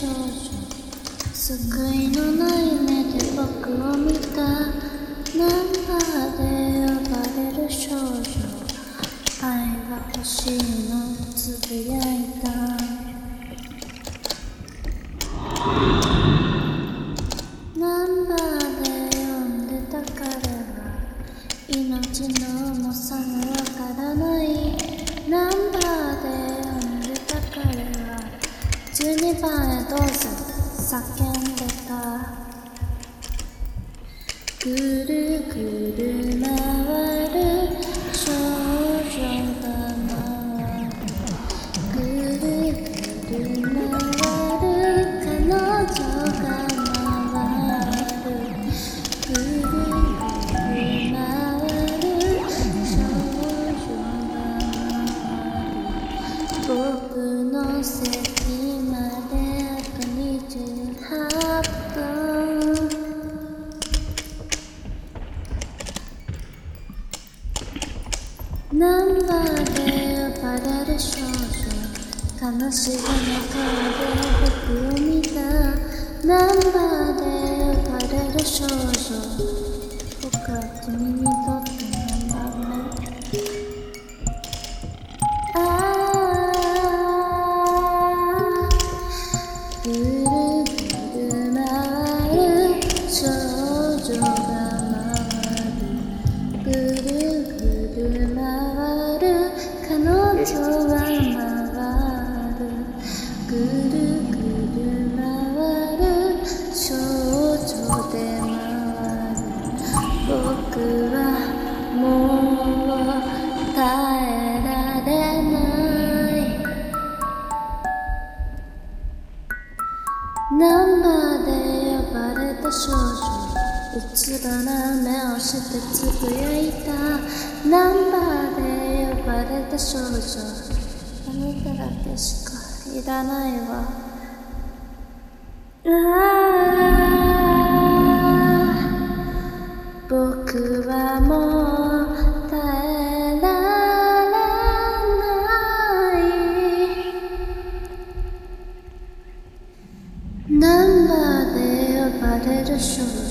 少女救いのない目で僕を見た。ナンバーで呼ばれる少女。愛が欲しいのつぶやいた。ナンバーで呼んでた彼は。命の重さがわからない。ナンバー12番へどうぞ叫んでたぐるぐる回る少女が回るぐるぐる回る彼女が回るぐるぐる回る少女が回る。僕の席ンバーで呼ばれる少女悲しげな顔で僕を見たナンバーで呼ばれる少女僕は君にとって何番目ああぐるぐる回る少女が彼女は回るぐるぐる回る。少女で回る。僕はもう耐えられない。ナンバーで呼ばれた少女。うつろな目をしてつぶやいた。ナンバーで呼ばれた少女。あなただけしかいらないわ。あ僕はもう耐えられない。ナンバーで呼ばれる少女。